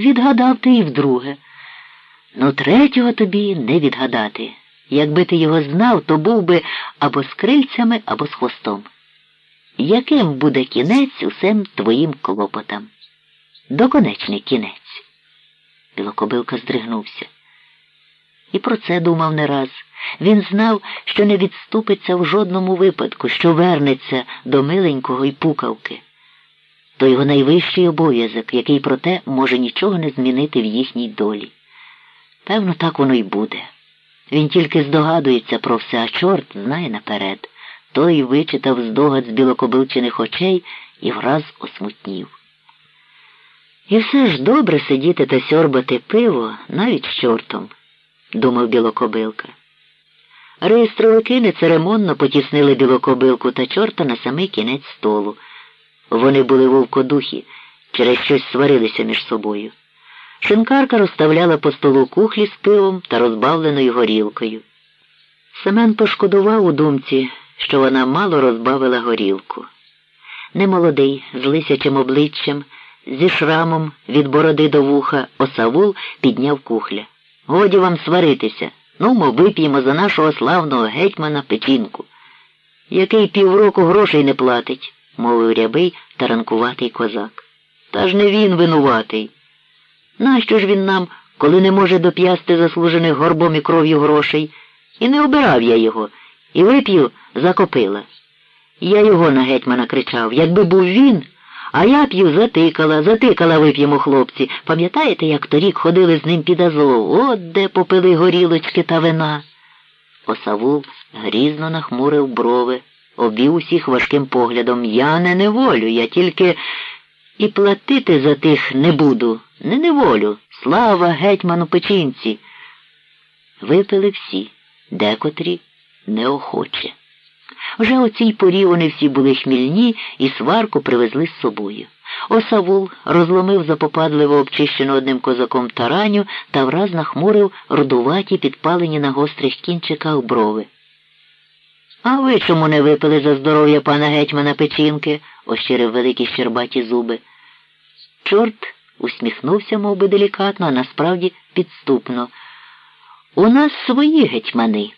Відгадав ти і вдруге. Ну, третього тобі не відгадати. Якби ти його знав, то був би або з крильцями, або з хвостом. Яким буде кінець усім твоїм клопотам? Доконечний кінець. Білокобилка здригнувся. І про це думав не раз. Він знав, що не відступиться в жодному випадку, що вернеться до миленького і пукавки. То його найвищий обов'язок, який, проте, може нічого не змінити в їхній долі. Певно, так воно й буде. Він тільки здогадується про все, а чорт знає наперед. Той вичитав здогад з білокобилчених очей і враз осмутнів. І все ж добре сидіти та сьорбати пиво навіть з чортом, думав білокобилка. Реєстровики нецеремонно потіснили білокобилку та чорта на самий кінець столу. Вони були вовкодухі, через щось сварилися між собою. Шинкарка розставляла по столу кухлі з пивом та розбавленою горілкою. Семен пошкодував у думці, що вона мало розбавила горілку. Немолодий, з лисячим обличчям, зі шрамом від бороди до вуха, осавул підняв кухля. Годі вам сваритися. Ну, ми вип'ємо за нашого славного гетьмана печінку. Який півроку грошей не платить, мовив рябий таранкуватий козак. Та ж не він винуватий. Нащо ж він нам, коли не може доп'ясти заслужених горбом і кров'ю грошей? І не обирав я його, і вип'ю закопила. Я його на гетьмана кричав, якби був він, а я п'ю затикала, затикала вип'ємо хлопці. Пам'ятаєте, як торік ходили з ним під Азов? От де попили горілочки та вина. Осавул грізно нахмурив брови, обів усіх важким поглядом. Я не неволю, я тільки і платити за тих не буду. Не неволю. Слава гетьману печінці. Випили всі, декотрі неохоче. Вже о цій порі вони всі були хмільні і сварку привезли з собою. Осавул розломив запопадливо обчищену одним козаком тараню та враз нахмурив рудуваті підпалені на гострих кінчиках брови. А ви чому не випили за здоров'я пана гетьмана печінки? ощирив великі щербаті зуби. Чорт усміхнувся мов би, делікатно, а насправді підступно. У нас свої гетьмани.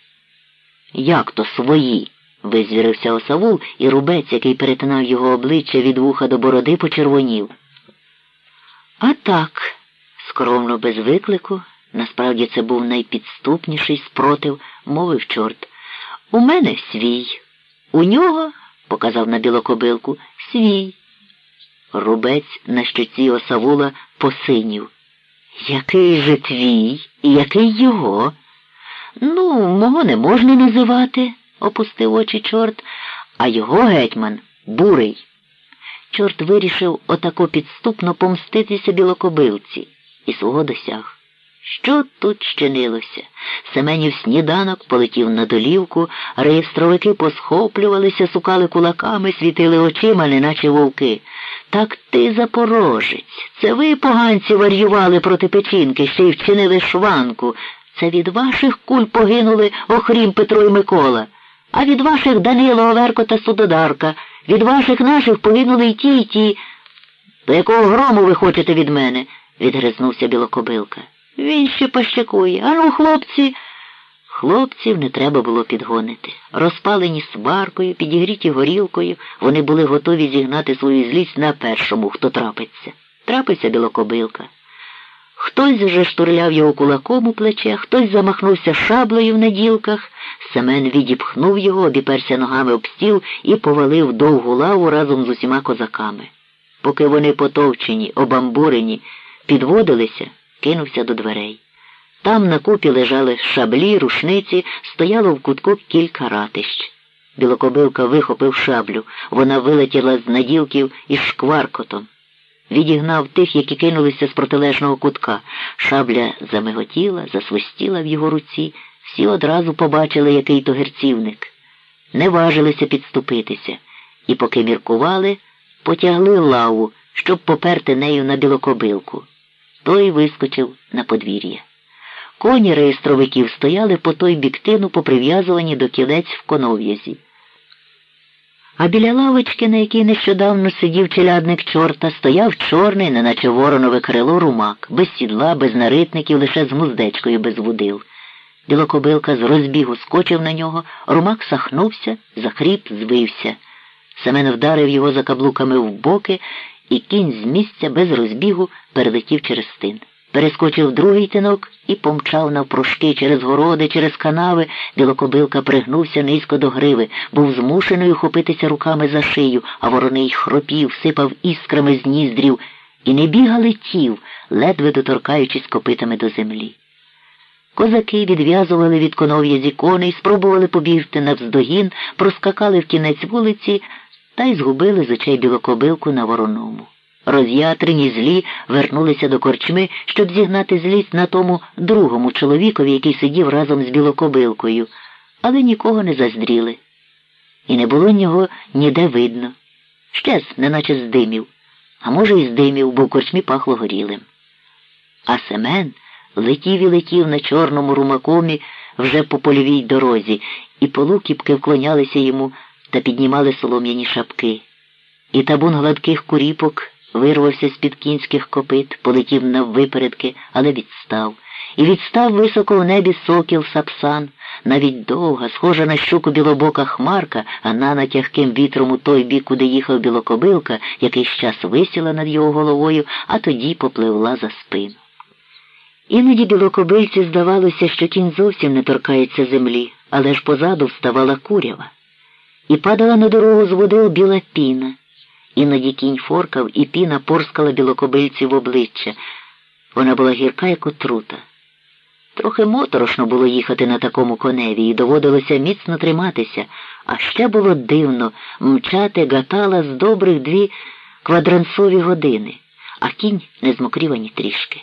Як то свої? визвірився осавул, і рубець, який перетинав його обличчя від вуха до бороди, почервонів. А так, скромно без виклику, насправді це був найпідступніший спротив, мовив чорт. У мене свій. У нього, показав на білокобилку, свій. Рубець на щоці осавула посинів. Який же твій і який його? Ну, мого не можна називати, опустив очі чорт, а його гетьман бурий. Чорт вирішив отако підступно помститися білокобилці і свого досяг. Що тут щинилося? Семенів сніданок полетів на долівку, реєстровики посхоплювалися, сукали кулаками, світили очима, неначе вовки. Так ти, запорожець, це ви, поганці, варювали проти печінки, ще й вчинили шванку. Це від ваших куль погинули Охрім Петро і Микола, а від ваших Данило Оверко та Судодарка, від ваших наших погинули й ті, й ті. До якого грому ви хочете від мене? відгризнувся білокобилка. Він ще пощакує. Ану, хлопці. Хлопців не треба було підгонити. Розпалені сваркою, підігріті горілкою, вони були готові зігнати свою злість на першому, хто трапиться. Трапиться білокобилка. Хтось вже штурляв його кулаком у плече, хтось замахнувся шаблею в наділках. Семен відіпхнув його, обіперся ногами об стіл і повалив довгу лаву разом з усіма козаками. Поки вони потовчені, обамбурені, підводилися, кинувся до дверей. Там на купі лежали шаблі, рушниці, стояло в кутку кілька ратищ. Білокобилка вихопив шаблю, вона вилетіла з наділків із шкваркотом. Відігнав тих, які кинулися з протилежного кутка. Шабля замиготіла, засвистіла в його руці. Всі одразу побачили, який то герцівник. Не важилися підступитися і, поки міркували, потягли лаву, щоб поперти нею на білокобилку. Той вискочив на подвір'я. Коні реєстровиків стояли по той бік тину, поприв'язувані до кілець в конов'язі. А біля лавочки, на якій нещодавно сидів челядник чорта, стояв чорний, неначе воронове крило румак, без сідла, без наритників, лише з муздечкою без вудил. Білокобилка з розбігу скочив на нього, румак сахнувся, захріп, звився. Семен вдарив його за каблуками в боки, і кінь з місця без розбігу перелетів через стин. Перескочив другий тинок і помчав навпрошки через городи, через канави. Білокобилка пригнувся низько до гриви, був змушений ухопитися руками за шию, а вороний хропів, сипав іскрами з ніздрів і не біга летів, ледве доторкаючись копитами до землі. Козаки відв'язували від конов'я зі коней, спробували побігти навздогін, проскакали в кінець вулиці та й згубили з очей білокобилку на вороному. Роз'ятрені злі вернулися до корчми, щоб зігнати злість на тому другому чоловікові, який сидів разом з білокобилкою, але нікого не заздріли. І не було нього ніде видно. Щез, неначе з димів, а може, і з димів, бо в корчмі пахло горілим. А Семен летів і летів на чорному румакомі вже по польовій дорозі, і полукіпки вклонялися йому та піднімали солом'яні шапки. І табун гладких куріпок вирвався з-під кінських копит, полетів наввипередки, але відстав. І відстав високо в небі сокіл сапсан, навіть довга, схожа на щуку білобока хмарка, а на натягким вітром у той бік, куди їхав білокобилка, якийсь час висіла над його головою, а тоді попливла за спину. Іноді білокобильці здавалося, що кінь зовсім не торкається землі, але ж позаду вставала курява. І падала на дорогу з води біла піна. Іноді кінь форкав, і піна порскала білокобильці в обличчя. Вона була гірка, як отрута. Трохи моторошно було їхати на такому коневі, і доводилося міцно триматися, а ще було дивно мчати гатала з добрих дві квадрансові години, а кінь не змокрів ані трішки.